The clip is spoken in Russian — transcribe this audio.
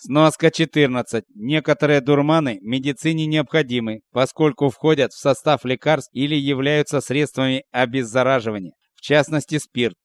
Сноска 14. Некоторые дурманы медицине необходимы, поскольку входят в состав лекарств или являются средствами обеззараживания, в частности спирт.